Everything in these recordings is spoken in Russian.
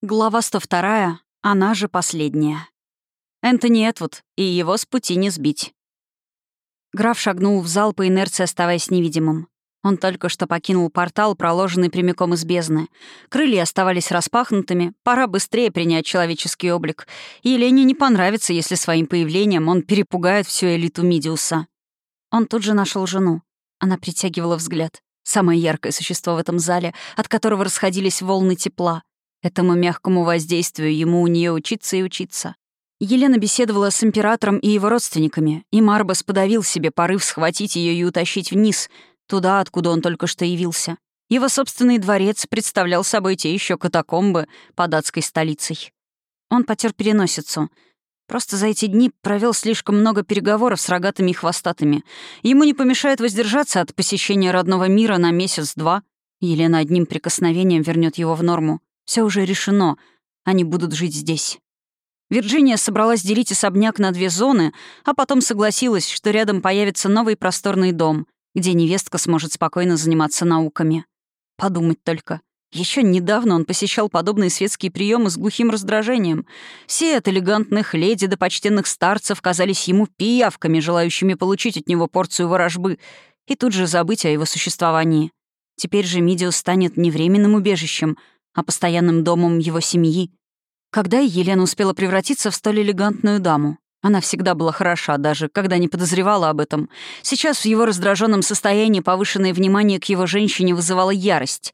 Глава 102, она же последняя. Энтони Этвуд, и его с пути не сбить. Граф шагнул в зал по инерции, оставаясь невидимым. Он только что покинул портал, проложенный прямиком из бездны. Крылья оставались распахнутыми, пора быстрее принять человеческий облик. Елене не понравится, если своим появлением он перепугает всю элиту Мидиуса. Он тут же нашел жену. Она притягивала взгляд. Самое яркое существо в этом зале, от которого расходились волны тепла. Этому мягкому воздействию ему у нее учиться и учиться. Елена беседовала с императором и его родственниками, и Марбас подавил себе порыв схватить ее и утащить вниз, туда, откуда он только что явился. Его собственный дворец представлял собой те еще катакомбы под адской столицей. Он потер переносицу. Просто за эти дни провел слишком много переговоров с рогатыми и хвостатыми. Ему не помешает воздержаться от посещения родного мира на месяц-два. Елена одним прикосновением вернет его в норму. Все уже решено. Они будут жить здесь. Вирджиния собралась делить особняк на две зоны, а потом согласилась, что рядом появится новый просторный дом, где невестка сможет спокойно заниматься науками. Подумать только. Еще недавно он посещал подобные светские приемы с глухим раздражением. Все от элегантных леди до почтенных старцев казались ему пиявками, желающими получить от него порцию ворожбы, и тут же забыть о его существовании. Теперь же Мидиус станет не временным убежищем, а постоянным домом его семьи. Когда Елена успела превратиться в столь элегантную даму? Она всегда была хороша, даже когда не подозревала об этом. Сейчас в его раздраженном состоянии повышенное внимание к его женщине вызывало ярость.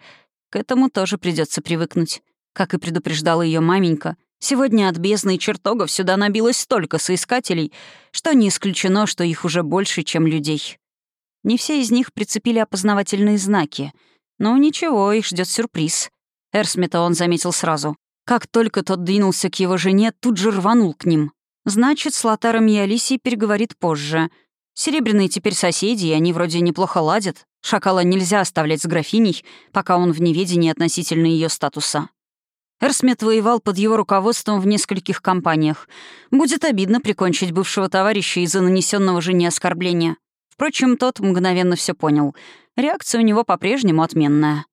К этому тоже придется привыкнуть. Как и предупреждала ее маменька, сегодня от бездны чертогов сюда набилось столько соискателей, что не исключено, что их уже больше, чем людей. Не все из них прицепили опознавательные знаки. Но ничего, их ждет сюрприз. Эрсмита он заметил сразу. Как только тот двинулся к его жене, тут же рванул к ним. Значит, с Лотаром и Алисией переговорит позже. Серебряные теперь соседи, и они вроде неплохо ладят. Шакала нельзя оставлять с графиней, пока он в неведении относительно ее статуса. Эрсмит воевал под его руководством в нескольких компаниях. Будет обидно прикончить бывшего товарища из-за нанесенного жене оскорбления. Впрочем, тот мгновенно все понял. Реакция у него по-прежнему отменная.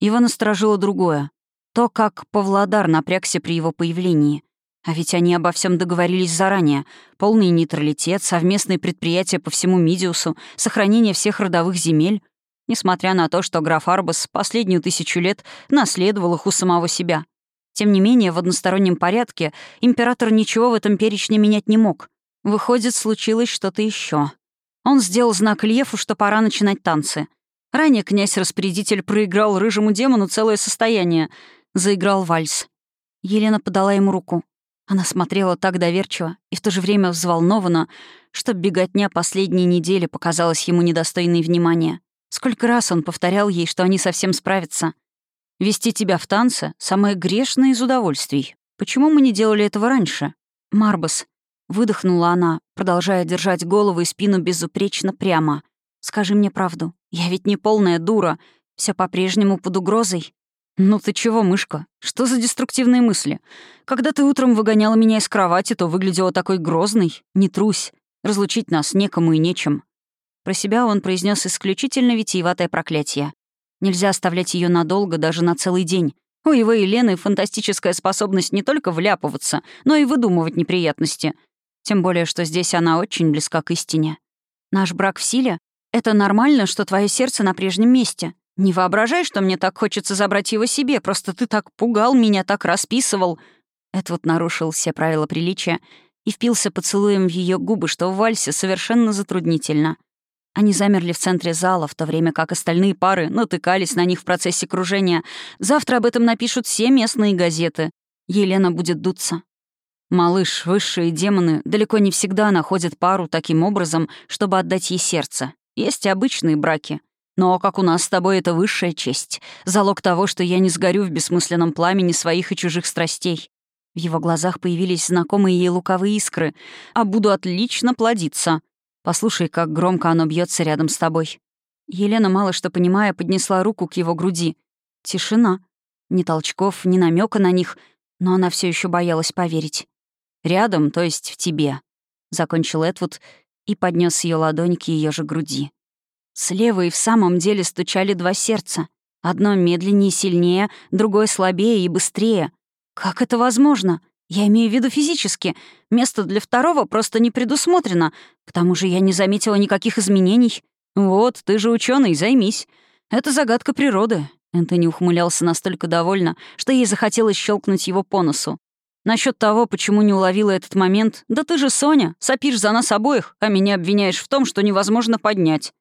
Его насторожило другое. То, как Павлодар напрягся при его появлении. А ведь они обо всем договорились заранее. Полный нейтралитет, совместные предприятия по всему Мидиусу, сохранение всех родовых земель. Несмотря на то, что граф Арбас последнюю тысячу лет наследовал их у самого себя. Тем не менее, в одностороннем порядке император ничего в этом перечне менять не мог. Выходит, случилось что-то еще. Он сделал знак Льефу, что пора начинать танцы. Ранее князь-распорядитель проиграл рыжему демону целое состояние. Заиграл вальс. Елена подала ему руку. Она смотрела так доверчиво и в то же время взволнованно, что беготня последней недели показалась ему недостойной внимания. Сколько раз он повторял ей, что они совсем справятся. «Вести тебя в танце — самое грешное из удовольствий. Почему мы не делали этого раньше?» «Марбас», — выдохнула она, продолжая держать голову и спину безупречно прямо. «Скажи мне правду. Я ведь не полная дура. Все по-прежнему под угрозой. Ну ты чего, мышка? Что за деструктивные мысли? Когда ты утром выгоняла меня из кровати, то выглядела такой грозной. Не трусь. Разлучить нас некому и нечем. Про себя он произнес исключительно витиеватое проклятие. Нельзя оставлять ее надолго, даже на целый день. У его Елены фантастическая способность не только вляпываться, но и выдумывать неприятности. Тем более, что здесь она очень близка к истине. Наш брак в силе, это нормально, что твое сердце на прежнем месте. Не воображай, что мне так хочется забрать его себе, просто ты так пугал меня, так расписывал». Вот нарушил все правила приличия и впился поцелуем в ее губы, что в вальсе совершенно затруднительно. Они замерли в центре зала, в то время как остальные пары натыкались на них в процессе кружения. Завтра об этом напишут все местные газеты. Елена будет дуться. Малыш, высшие демоны далеко не всегда находят пару таким образом, чтобы отдать ей сердце. Есть обычные браки. Но, как у нас с тобой, это высшая честь. Залог того, что я не сгорю в бессмысленном пламени своих и чужих страстей. В его глазах появились знакомые ей луковые искры. «А буду отлично плодиться. Послушай, как громко оно бьется рядом с тобой». Елена, мало что понимая, поднесла руку к его груди. Тишина. Ни толчков, ни намека на них, но она все еще боялась поверить. «Рядом, то есть в тебе», — закончил Эдвуд и поднес ее ладонь к ее же груди. Слева и в самом деле стучали два сердца. Одно медленнее сильнее, другое слабее и быстрее. «Как это возможно? Я имею в виду физически. Место для второго просто не предусмотрено. К тому же я не заметила никаких изменений. Вот, ты же ученый, займись. Это загадка природы». Энтони ухмылялся настолько довольно, что ей захотелось щелкнуть его по носу. Насчет того, почему не уловила этот момент, да ты же, Соня, сопишь за нас обоих, а меня обвиняешь в том, что невозможно поднять.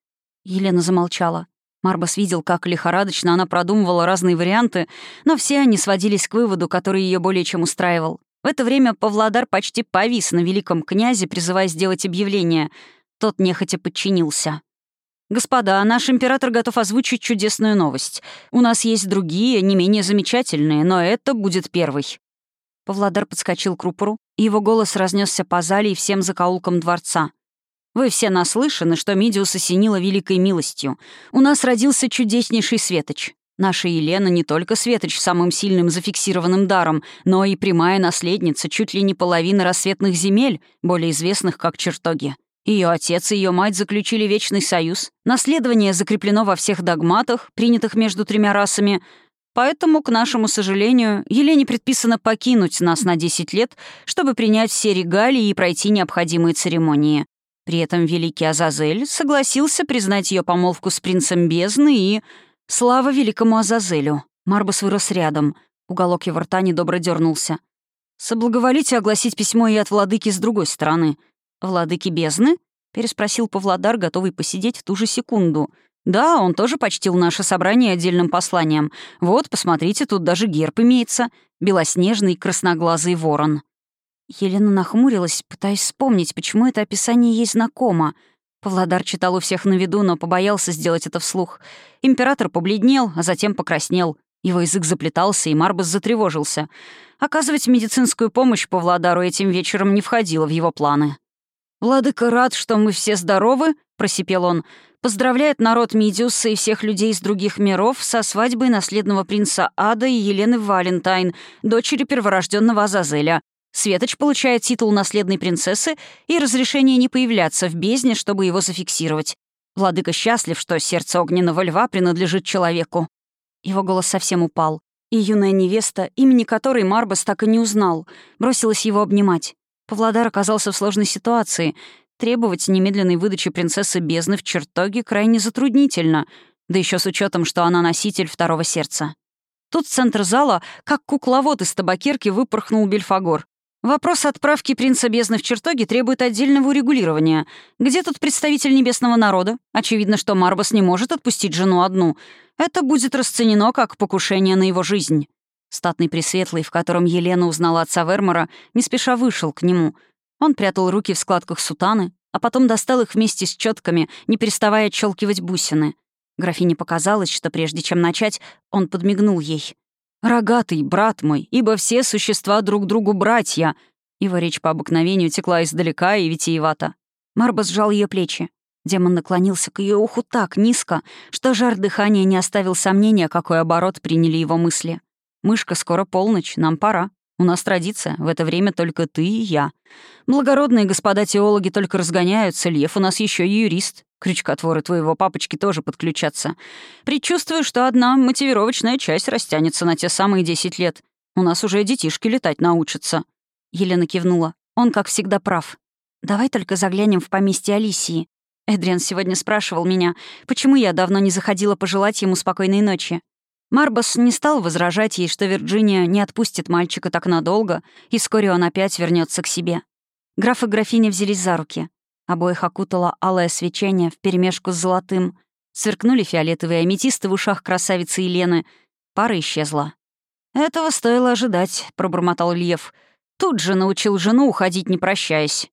Елена замолчала. Марбас видел, как лихорадочно она продумывала разные варианты, но все они сводились к выводу, который ее более чем устраивал. В это время Павлодар почти повис на великом князе, призывая сделать объявление. Тот нехотя подчинился. «Господа, наш император готов озвучить чудесную новость. У нас есть другие, не менее замечательные, но это будет первый». Павлодар подскочил к рупору, и его голос разнесся по зале и всем закоулкам дворца. Вы все наслышаны, что Мидиус осенила великой милостью. У нас родился чудеснейший светоч. Наша Елена не только светоч самым сильным зафиксированным даром, но и прямая наследница чуть ли не половины рассветных земель, более известных как чертоги. Ее отец и ее мать заключили вечный союз. Наследование закреплено во всех догматах, принятых между тремя расами. Поэтому, к нашему сожалению, Елене предписано покинуть нас на 10 лет, чтобы принять все регалии и пройти необходимые церемонии. При этом великий Азазель согласился признать ее помолвку с принцем бездны и... Слава великому Азазелю! Марбус вырос рядом. Уголок его рта недобро дернулся. «Соблаговолите огласить письмо и от владыки с другой стороны». «Владыки бездны?» — переспросил Павлодар, готовый посидеть в ту же секунду. «Да, он тоже почтил наше собрание отдельным посланием. Вот, посмотрите, тут даже герб имеется. Белоснежный красноглазый ворон». Елена нахмурилась, пытаясь вспомнить, почему это описание ей знакомо. Павлодар читал у всех на виду, но побоялся сделать это вслух. Император побледнел, а затем покраснел. Его язык заплетался, и Марбас затревожился. Оказывать медицинскую помощь Павлодару этим вечером не входило в его планы. «Владыка рад, что мы все здоровы», — просипел он. «Поздравляет народ Мидиуса и всех людей из других миров со свадьбой наследного принца Ада и Елены Валентайн, дочери перворожденного Азазеля. Светоч получает титул наследной принцессы и разрешение не появляться в бездне, чтобы его зафиксировать. Владыка счастлив, что сердце огненного льва принадлежит человеку. Его голос совсем упал. И юная невеста, имени которой Марбас так и не узнал, бросилась его обнимать. Павлодар оказался в сложной ситуации. Требовать немедленной выдачи принцессы бездны в чертоге крайне затруднительно, да еще с учетом, что она носитель второго сердца. Тут в центр зала, как кукловод из табакерки, выпорхнул Бельфагор. Вопрос отправки принца бездны в чертоги требует отдельного урегулирования. Где тут представитель небесного народа? Очевидно, что Марбас не может отпустить жену одну. Это будет расценено как покушение на его жизнь. Статный Пресветлый, в котором Елена узнала отца Вермора, не спеша вышел к нему. Он прятал руки в складках сутаны, а потом достал их вместе с четками, не переставая отщелкивать бусины. Графине показалось, что прежде чем начать, он подмигнул ей. «Рогатый, брат мой, ибо все существа друг другу братья». Его речь по обыкновению текла издалека и витиевато. Марба сжал ее плечи. Демон наклонился к ее уху так низко, что жар дыхания не оставил сомнения, какой оборот приняли его мысли. «Мышка, скоро полночь, нам пора. У нас традиция, в это время только ты и я. Благородные господа теологи только разгоняются, Лев у нас еще и юрист. Крючкотворы твоего папочки тоже подключатся. Предчувствую, что одна мотивировочная часть растянется на те самые десять лет. У нас уже детишки летать научатся». Елена кивнула. «Он, как всегда, прав. Давай только заглянем в поместье Алисии. Эдриан сегодня спрашивал меня, почему я давно не заходила пожелать ему спокойной ночи. Марбас не стал возражать ей, что Вирджиния не отпустит мальчика так надолго, и вскоре он опять вернется к себе. Граф и графиня взялись за руки. Обоих окутало алое свечение вперемешку с золотым. Сверкнули фиолетовые аметисты в ушах красавицы Елены. Пара исчезла. «Этого стоило ожидать», — пробормотал Лев. «Тут же научил жену уходить, не прощаясь».